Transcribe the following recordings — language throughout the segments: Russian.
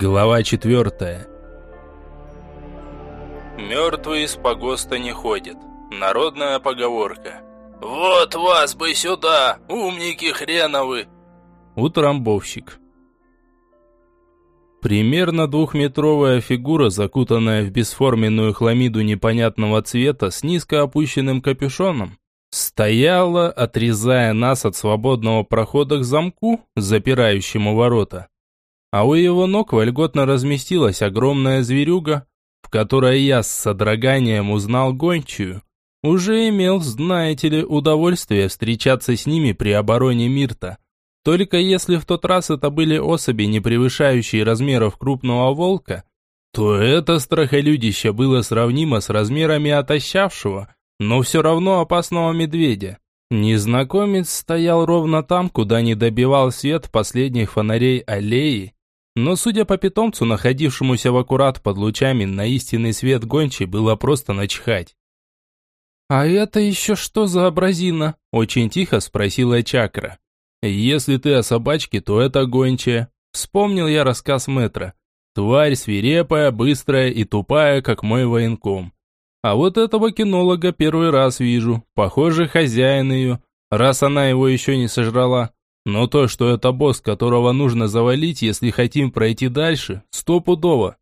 Глава четвертая. Мертвые с погоста не ходят. Народная поговорка. «Вот вас бы сюда, умники хреновы!» Утрамбовщик. Примерно двухметровая фигура, закутанная в бесформенную хламиду непонятного цвета с низко опущенным капюшоном, стояла, отрезая нас от свободного прохода к замку, запирающему ворота а у его ног вольготно разместилась огромная зверюга, в которой я с содроганием узнал гончую. Уже имел, знаете ли, удовольствие встречаться с ними при обороне Мирта. Только если в тот раз это были особи, не превышающие размеров крупного волка, то это страхолюдище было сравнимо с размерами отощавшего, но все равно опасного медведя. Незнакомец стоял ровно там, куда не добивал свет последних фонарей аллеи, но, судя по питомцу, находившемуся в аккурат под лучами, на истинный свет гончей было просто начхать. «А это еще что за образина?» – очень тихо спросила Чакра. «Если ты о собачке, то это гончая». Вспомнил я рассказ мэтра. Тварь свирепая, быстрая и тупая, как мой военком. А вот этого кинолога первый раз вижу. Похоже, хозяин ее, раз она его еще не сожрала. Но то, что это босс, которого нужно завалить, если хотим пройти дальше, стопудово.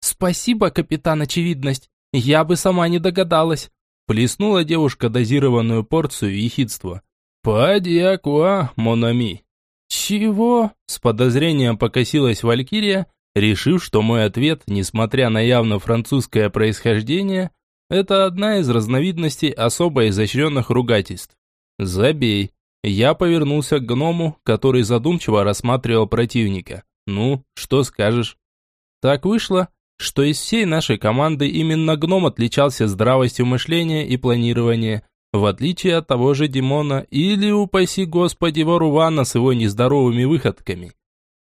Спасибо, капитан Очевидность. Я бы сама не догадалась. Плеснула девушка дозированную порцию ехидства. «Падиакуа, Монами». «Чего?» С подозрением покосилась Валькирия, решив, что мой ответ, несмотря на явно французское происхождение, это одна из разновидностей особо изощренных ругательств. «Забей». Я повернулся к гному, который задумчиво рассматривал противника. «Ну, что скажешь?» Так вышло, что из всей нашей команды именно гном отличался здравостью мышления и планирования, в отличие от того же Димона или, упаси господи, Ворувана с его нездоровыми выходками.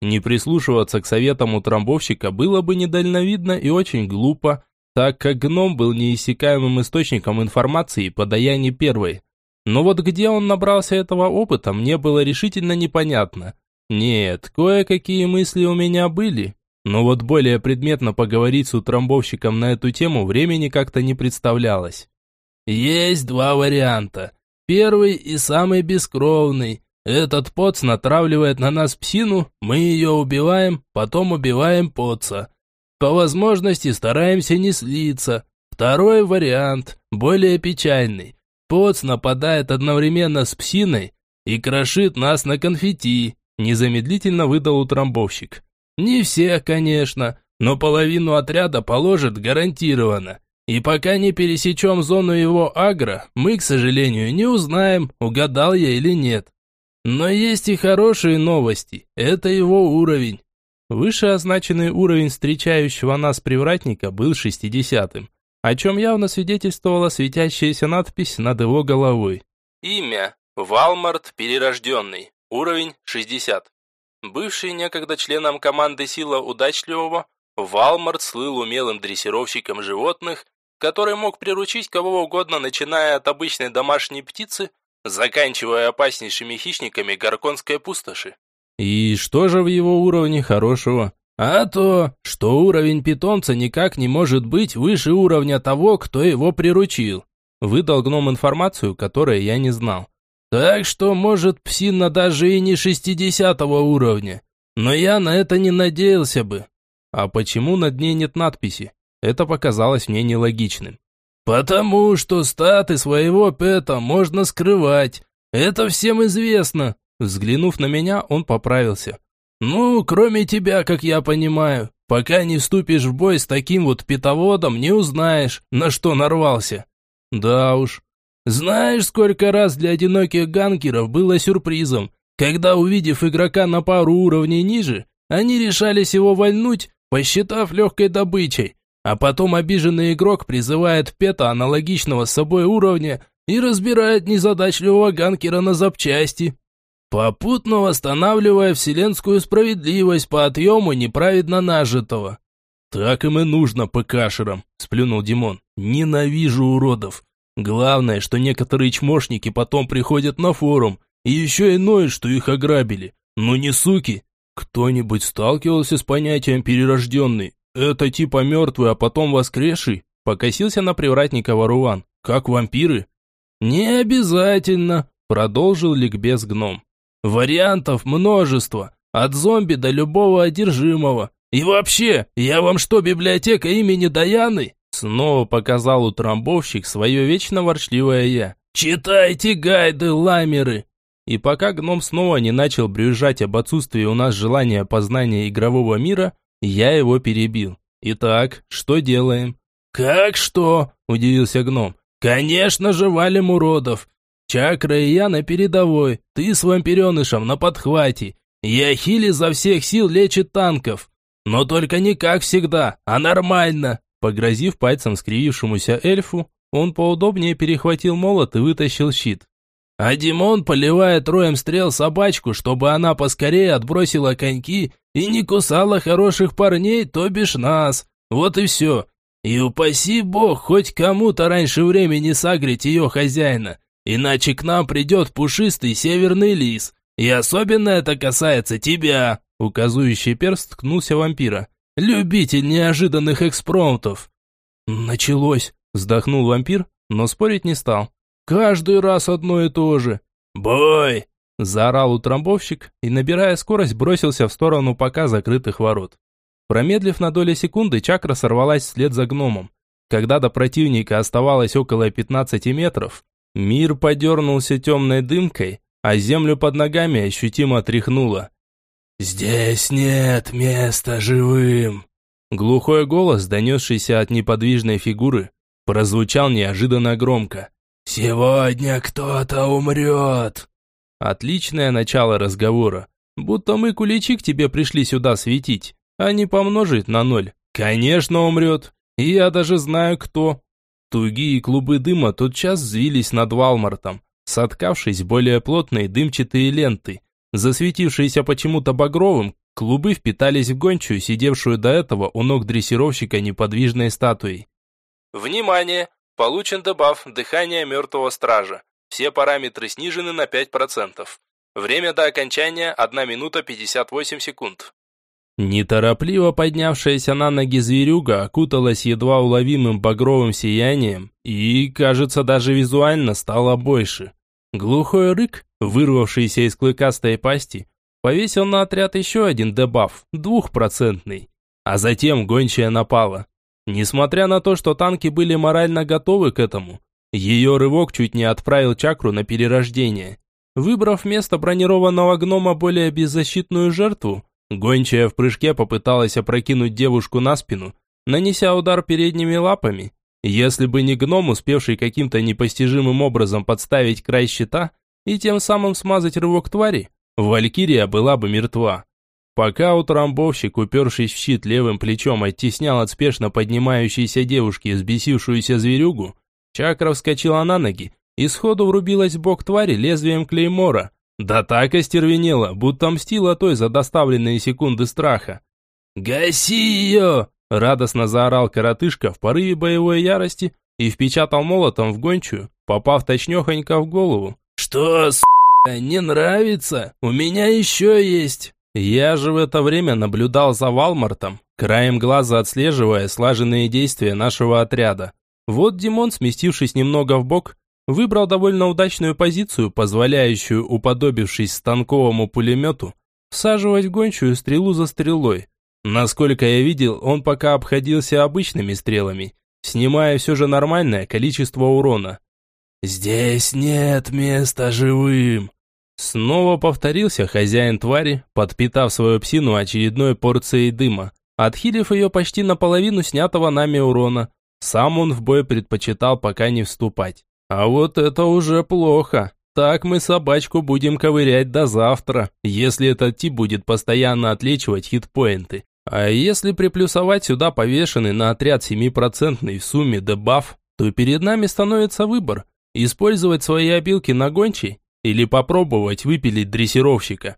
Не прислушиваться к советам утрамбовщика было бы недальновидно и очень глупо, так как гном был неиссякаемым источником информации по Даяне Первой, но вот где он набрался этого опыта, мне было решительно непонятно. Нет, кое-какие мысли у меня были, но вот более предметно поговорить с утрамбовщиком на эту тему времени как-то не представлялось. Есть два варианта. Первый и самый бескровный. Этот поц натравливает на нас псину, мы ее убиваем, потом убиваем поца. По возможности стараемся не слиться. Второй вариант, более печальный. Поц нападает одновременно с псиной и крошит нас на конфетти, незамедлительно выдал утрамбовщик. Не все, конечно, но половину отряда положит гарантированно. И пока не пересечем зону его агро, мы, к сожалению, не узнаем, угадал я или нет. Но есть и хорошие новости. Это его уровень. Вышеозначенный уровень встречающего нас привратника был шестидесятым о чем явно свидетельствовала светящаяся надпись над его головой. Имя. Валмарт Перерожденный. Уровень 60. Бывший некогда членом команды Сила Удачливого, Валмарт слыл умелым дрессировщиком животных, который мог приручить кого угодно, начиная от обычной домашней птицы, заканчивая опаснейшими хищниками Горконской пустоши. И что же в его уровне хорошего? А то, что уровень питомца никак не может быть выше уровня того, кто его приручил. Выдал гном информацию, которую я не знал. Так что, может, псина даже и не шестидесятого уровня. Но я на это не надеялся бы. А почему над ней нет надписи? Это показалось мне нелогичным. Потому что статы своего пэта можно скрывать. Это всем известно. Взглянув на меня, он поправился. «Ну, кроме тебя, как я понимаю. Пока не вступишь в бой с таким вот питоводом, не узнаешь, на что нарвался». «Да уж». «Знаешь, сколько раз для одиноких ганкеров было сюрпризом, когда, увидев игрока на пару уровней ниже, они решались его вольнуть, посчитав легкой добычей, а потом обиженный игрок призывает пета аналогичного с собой уровня и разбирает незадачливого ганкера на запчасти» попутно восстанавливая вселенскую справедливость по отъему неправедно нажитого. «Так им и нужно ПКшерам», – сплюнул Димон. «Ненавижу уродов. Главное, что некоторые чмошники потом приходят на форум и еще и ноют, что их ограбили. Ну не суки. «Кто-нибудь сталкивался с понятием «перерожденный»? Это типа мертвый, а потом воскресший?» Покосился на привратника Варуван. «Как вампиры?» «Не обязательно», – продолжил ликбез гном. «Вариантов множество, от зомби до любого одержимого. И вообще, я вам что, библиотека имени Даяны?» Снова показал утрамбовщик свое вечно ворчливое «я». «Читайте гайды, ламеры!» И пока гном снова не начал брюзжать об отсутствии у нас желания познания игрового мира, я его перебил. «Итак, что делаем?» «Как что?» – удивился гном. «Конечно же валим уродов. Чакра и я на передовой, ты с вампиренышем на подхвате. Я хили за всех сил лечит танков. Но только не как всегда, а нормально». Погрозив пальцем скривившемуся эльфу, он поудобнее перехватил молот и вытащил щит. А Димон поливает роем стрел собачку, чтобы она поскорее отбросила коньки и не кусала хороших парней, то бишь нас. Вот и все. И упаси бог хоть кому-то раньше времени сагрить ее хозяина, иначе к нам придет пушистый северный лис. И особенно это касается тебя. Указующий перст ткнулся вампира. Любитель неожиданных экспромтов. Началось, вздохнул вампир, но спорить не стал. Каждый раз одно и то же. «Бой!» – заорал утрамбовщик и, набирая скорость, бросился в сторону пока закрытых ворот. Промедлив на доли секунды, чакра сорвалась вслед за гномом. Когда до противника оставалось около 15 метров, мир подернулся темной дымкой, а землю под ногами ощутимо тряхнуло. «Здесь нет места живым!» Глухой голос, донесшийся от неподвижной фигуры, прозвучал неожиданно громко. «Сегодня кто-то умрет!» Отличное начало разговора. Будто мы, куличи, к тебе пришли сюда светить, а не помножить на ноль. Конечно, умрет. Я даже знаю, кто. Тугие клубы дыма тотчас взвились над Валмартом, соткавшись более плотные дымчатые ленты. Засветившиеся почему-то багровым, клубы впитались в гончую, сидевшую до этого у ног дрессировщика неподвижной статуей. «Внимание! Получен дебаф «Дыхание мертвого стража». Все параметры снижены на 5%. Время до окончания 1 минута 58 секунд. Неторопливо поднявшаяся на ноги зверюга окуталась едва уловимым багровым сиянием и, кажется, даже визуально стало больше. Глухой рык, вырвавшийся из клыкастой пасти, повесил на отряд еще один дебаф, двухпроцентный. А затем гончая напала. Несмотря на то, что танки были морально готовы к этому, ее рывок чуть не отправил чакру на перерождение. Выбрав вместо бронированного гнома более беззащитную жертву, гончая в прыжке попыталась опрокинуть девушку на спину, нанеся удар передними лапами. Если бы не гном, успевший каким-то непостижимым образом подставить край щита и тем самым смазать рывок твари, Валькирия была бы мертва. Пока утрамбовщик, упершись в щит левым плечом, оттеснял от спешно поднимающейся девушки взбесившуюся зверюгу, чакра вскочила на ноги и сходу врубилась в бок твари лезвием клеймора. Да так остервенела, будто мстила той за доставленные секунды страха. «Гаси ее!» – радостно заорал коротышка в порыве боевой ярости и впечатал молотом в гончую, попав точнёхонько в голову. «Что, с***, не нравится? У меня еще есть!» Я же в это время наблюдал за Валмартом, краем глаза отслеживая слаженные действия нашего отряда. Вот Димон, сместившись немного в бок, выбрал довольно удачную позицию, позволяющую, уподобившись станковому пулемету, всаживать гончую стрелу за стрелой. Насколько я видел, он пока обходился обычными стрелами, снимая все же нормальное количество урона. «Здесь нет места живым», Снова повторился хозяин твари, подпитав свою псину очередной порцией дыма, отхилив ее почти наполовину снятого нами урона. Сам он в бой предпочитал пока не вступать. А вот это уже плохо. Так мы собачку будем ковырять до завтра, если этот тип будет постоянно отлечивать хитпоинты. А если приплюсовать сюда повешенный на отряд 7% в сумме дебаф, то перед нами становится выбор – использовать свои обилки на гончей или попробовать выпилить дрессировщика.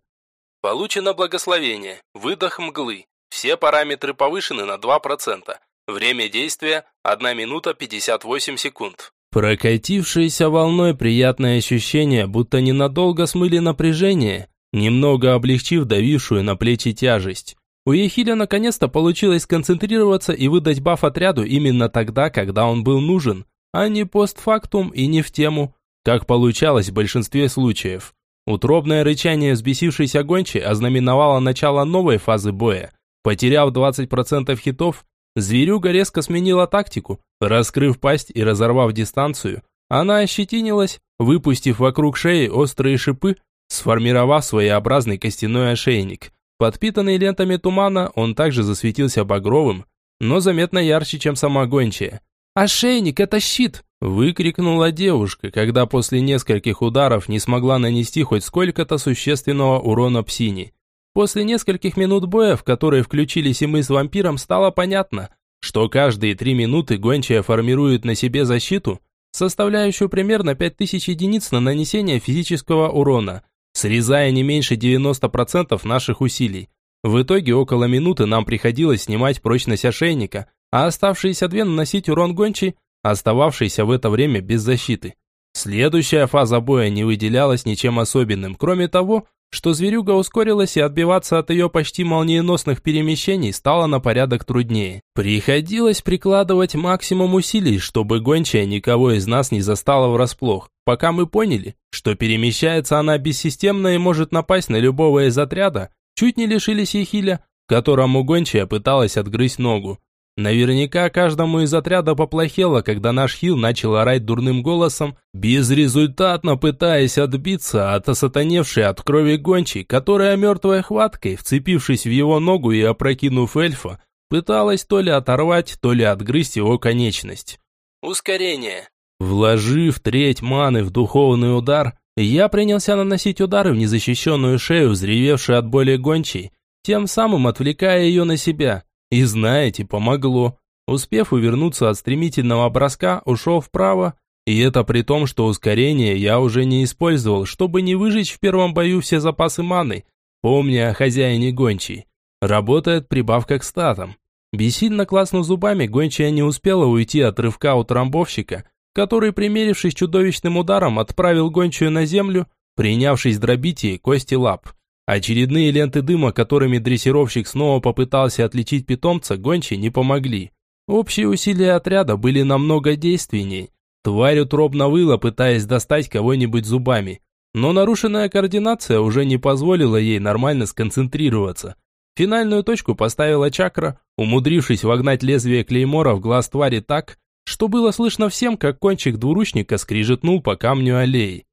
Получено благословение. Выдох мглы. Все параметры повышены на 2%. Время действия 1 минута 58 секунд. Прокатившееся волной приятное ощущение, будто ненадолго смыли напряжение, немного облегчив давившую на плечи тяжесть. У Ехиля наконец-то получилось сконцентрироваться и выдать баф отряду именно тогда, когда он был нужен, а не постфактум и не в тему, как получалось в большинстве случаев. Утробное рычание взбесившейся гончей ознаменовало начало новой фазы боя. Потеряв 20% хитов, зверюга резко сменила тактику, раскрыв пасть и разорвав дистанцию. Она ощетинилась, выпустив вокруг шеи острые шипы, сформировав своеобразный костяной ошейник. Подпитанный лентами тумана, он также засветился багровым, но заметно ярче, чем сама гончая. «Ошейник – это щит!» – выкрикнула девушка, когда после нескольких ударов не смогла нанести хоть сколько-то существенного урона псине. После нескольких минут боя, в которые включились и мы с вампиром, стало понятно, что каждые три минуты гончая формирует на себе защиту, составляющую примерно 5000 единиц на нанесение физического урона, срезая не меньше 90% наших усилий. В итоге около минуты нам приходилось снимать прочность ошейника, а оставшиеся две наносить урон гончей, остававшийся в это время без защиты. Следующая фаза боя не выделялась ничем особенным, кроме того, что зверюга ускорилась и отбиваться от ее почти молниеносных перемещений стало на порядок труднее. Приходилось прикладывать максимум усилий, чтобы гончая никого из нас не застала врасплох, пока мы поняли, что перемещается она бессистемно и может напасть на любого из отряда, чуть не лишились Ехиля, которому гончая пыталась отгрызть ногу. Наверняка каждому из отряда поплохело, когда наш Хил начал орать дурным голосом, безрезультатно пытаясь отбиться от осатаневшей от крови гончей, которая мертвой хваткой, вцепившись в его ногу и опрокинув эльфа, пыталась то ли оторвать, то ли отгрызть его конечность. Ускорение. Вложив треть маны в духовный удар, я принялся наносить удары в незащищенную шею, взревевшую от боли гончей, тем самым отвлекая ее на себя – и знаете, помогло. Успев увернуться от стремительного броска, ушел вправо, и это при том, что ускорение я уже не использовал, чтобы не выжечь в первом бою все запасы маны, помня о хозяине гончей. Работает прибавка к статам. Бессильно класнув зубами, гончая не успела уйти от рывка у трамбовщика, который, примерившись чудовищным ударом, отправил гончую на землю, принявшись дробить ей кости лап. Очередные ленты дыма, которыми дрессировщик снова попытался отличить питомца, гончей не помогли. Общие усилия отряда были намного действенней. Тварь утробно выла, пытаясь достать кого-нибудь зубами. Но нарушенная координация уже не позволила ей нормально сконцентрироваться. Финальную точку поставила чакра, умудрившись вогнать лезвие клеймора в глаз твари так, что было слышно всем, как кончик двуручника скрижетнул по камню аллеи.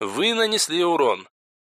Вы нанесли урон.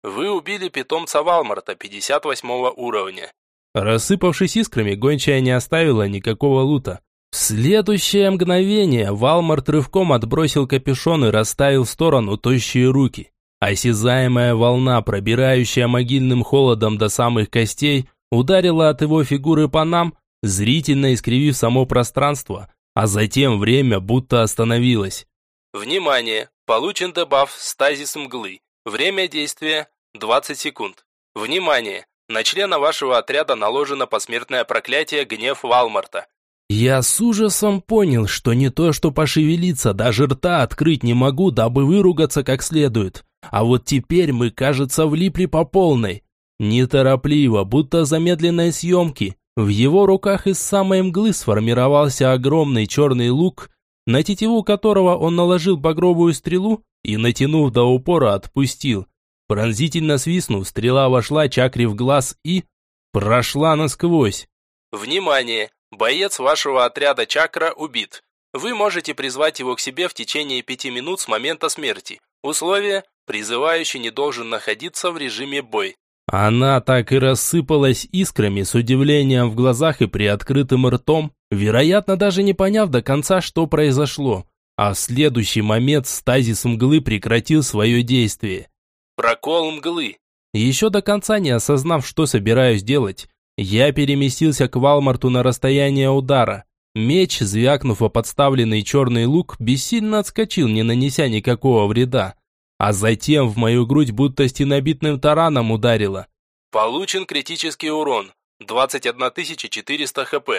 Вы убили питомца Валмарта 58 уровня. Рассыпавшись искрами, гончая не оставила никакого лута. В следующее мгновение Валмарт рывком отбросил капюшон и расставил в сторону тощие руки. Осязаемая волна, пробирающая могильным холодом до самых костей, ударила от его фигуры по нам, зрительно искривив само пространство, а затем время будто остановилось. Внимание! Получен дебаф «Стазис мглы». Время действия 20 секунд. Внимание! На члена вашего отряда наложено посмертное проклятие «Гнев Валмарта». Я с ужасом понял, что не то что пошевелиться, даже рта открыть не могу, дабы выругаться как следует. А вот теперь мы, кажется, влипли по полной. Неторопливо, будто замедленной съемки. В его руках из самой мглы сформировался огромный черный лук, на тетиву которого он наложил багровую стрелу и, натянув до упора, отпустил. Пронзительно свистнув, стрела вошла чакре в глаз и... прошла насквозь. Внимание! Боец вашего отряда чакра убит. Вы можете призвать его к себе в течение пяти минут с момента смерти. Условие – призывающий не должен находиться в режиме бой. Она так и рассыпалась искрами с удивлением в глазах и приоткрытым ртом, вероятно, даже не поняв до конца, что произошло. А в следующий момент стазис мглы прекратил свое действие. Прокол мглы. Еще до конца не осознав, что собираюсь делать, я переместился к Валмарту на расстояние удара. Меч, звякнув о подставленный черный лук, бессильно отскочил, не нанеся никакого вреда. А затем в мою грудь будто стенобитным тараном ударило. Получен критический урон. 21 400 хп.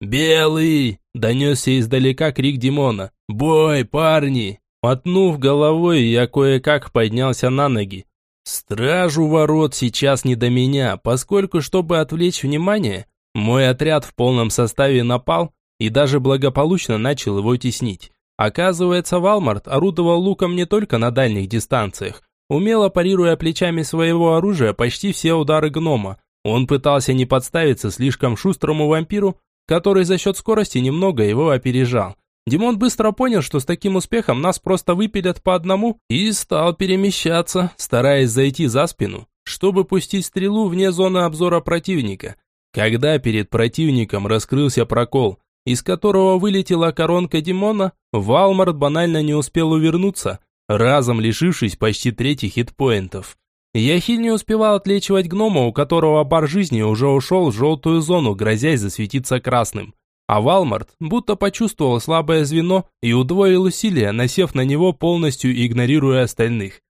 «Белый!» – донесся издалека крик Димона. «Бой, парни!» Мотнув головой, я кое-как поднялся на ноги. Стражу ворот сейчас не до меня, поскольку, чтобы отвлечь внимание, мой отряд в полном составе напал и даже благополучно начал его теснить. Оказывается, Валмарт орудовал луком не только на дальних дистанциях, умело парируя плечами своего оружия почти все удары гнома. Он пытался не подставиться слишком шустрому вампиру, который за счет скорости немного его опережал. Димон быстро понял, что с таким успехом нас просто выпилят по одному, и стал перемещаться, стараясь зайти за спину, чтобы пустить стрелу вне зоны обзора противника. Когда перед противником раскрылся прокол, из которого вылетела коронка Димона, Валмарт банально не успел увернуться, разом лишившись почти трети хитпоинтов. Яхиль не успевал отлечивать гнома, у которого бар жизни уже ушел в желтую зону, грозясь засветиться красным. А Валмарт будто почувствовал слабое звено и удвоил усилия, насев на него, полностью игнорируя остальных.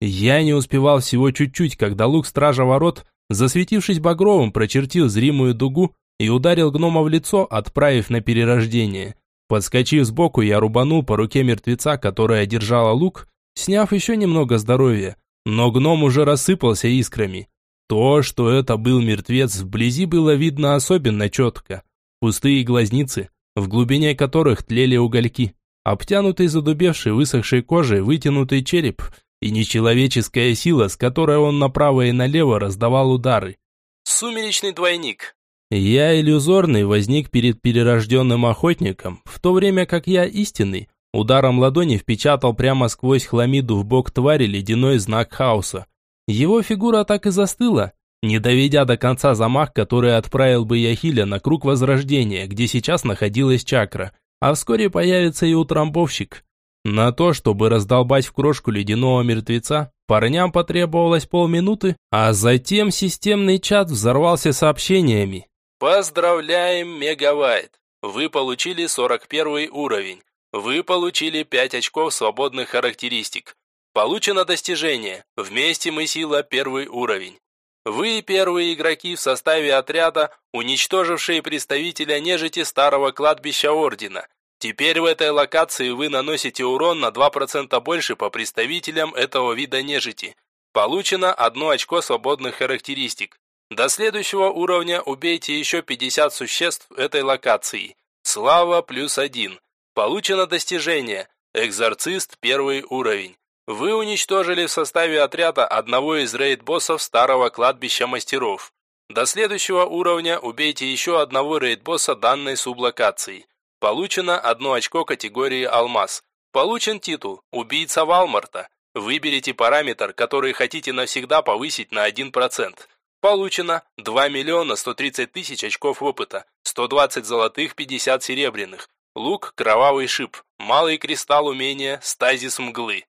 Я не успевал всего чуть-чуть, когда лук стража ворот, засветившись багровым, прочертил зримую дугу и ударил гнома в лицо, отправив на перерождение. Подскочив сбоку, я рубанул по руке мертвеца, которая держала лук, сняв еще немного здоровья. Но гном уже рассыпался искрами. То, что это был мертвец, вблизи было видно особенно четко. Пустые глазницы, в глубине которых тлели угольки, обтянутый задубевший высохшей кожей вытянутый череп и нечеловеческая сила, с которой он направо и налево раздавал удары. Сумеречный двойник. Я иллюзорный возник перед перерожденным охотником, в то время как я истинный, ударом ладони впечатал прямо сквозь хламиду в бок твари ледяной знак хаоса. Его фигура так и застыла, не доведя до конца замах, который отправил бы Яхиля на круг возрождения, где сейчас находилась чакра, а вскоре появится и утрамбовщик. На то, чтобы раздолбать в крошку ледяного мертвеца, парням потребовалось полминуты, а затем системный чат взорвался сообщениями. Поздравляем, Мегавайт! Вы получили 41 уровень. Вы получили 5 очков свободных характеристик. Получено достижение. Вместе мы сила первый уровень. Вы первые игроки в составе отряда, уничтожившие представителя нежити старого кладбища Ордена. Теперь в этой локации вы наносите урон на 2% больше по представителям этого вида нежити. Получено одно очко свободных характеристик. До следующего уровня убейте еще 50 существ этой локации. Слава плюс один. Получено достижение. Экзорцист первый уровень. Вы уничтожили в составе отряда одного из рейд-боссов старого кладбища мастеров. До следующего уровня убейте еще одного рейд-босса данной сублокации. Получено одно очко категории «Алмаз». Получен титул «Убийца Валмарта». Выберите параметр, который хотите навсегда повысить на 1%. Получено 2 миллиона 130 тысяч очков опыта, 120 золотых, 50 серебряных. Лук, кровавый шип, малый кристалл умения, стазис мглы.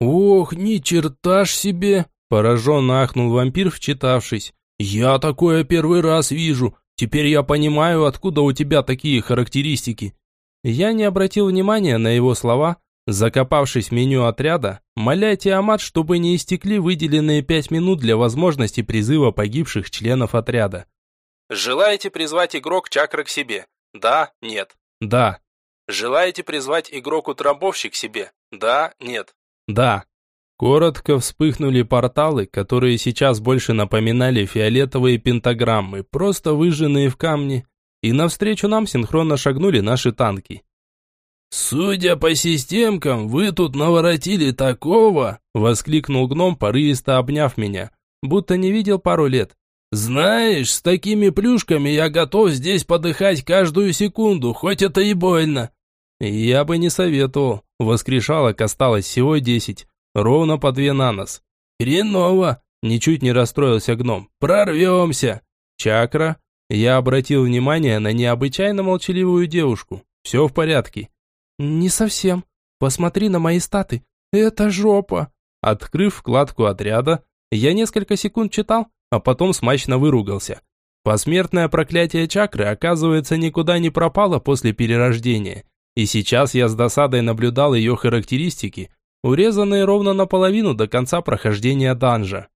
«Ох, ни черта ж себе!» – пораженно ахнул вампир, вчитавшись. «Я такое первый раз вижу. Теперь я понимаю, откуда у тебя такие характеристики». Я не обратил внимания на его слова, закопавшись в меню отряда, моля Тиамат, чтобы не истекли выделенные пять минут для возможности призыва погибших членов отряда. Желаете призвать игрок чакры к себе? Да, нет. Да. Желаете призвать игрок утрамбовщик к себе? Да, нет. Да. Коротко вспыхнули порталы, которые сейчас больше напоминали фиолетовые пентаграммы, просто выжженные в камне, и навстречу нам синхронно шагнули наши танки. «Судя по системкам, вы тут наворотили такого!» – воскликнул гном, порывисто обняв меня, будто не видел пару лет. «Знаешь, с такими плюшками я готов здесь подыхать каждую секунду, хоть это и больно!» «Я бы не советовал», – воскрешалок осталось всего десять, ровно по две на нос. «Хреново!» – ничуть не расстроился гном. «Прорвемся!» «Чакра?» Я обратил внимание на необычайно молчаливую девушку. «Все в порядке». «Не совсем. Посмотри на мои статы. Это жопа!» Открыв вкладку отряда, я несколько секунд читал, а потом смачно выругался. Посмертное проклятие чакры, оказывается, никуда не пропало после перерождения. И сейчас я с досадой наблюдал ее характеристики, урезанные ровно наполовину до конца прохождения данжа.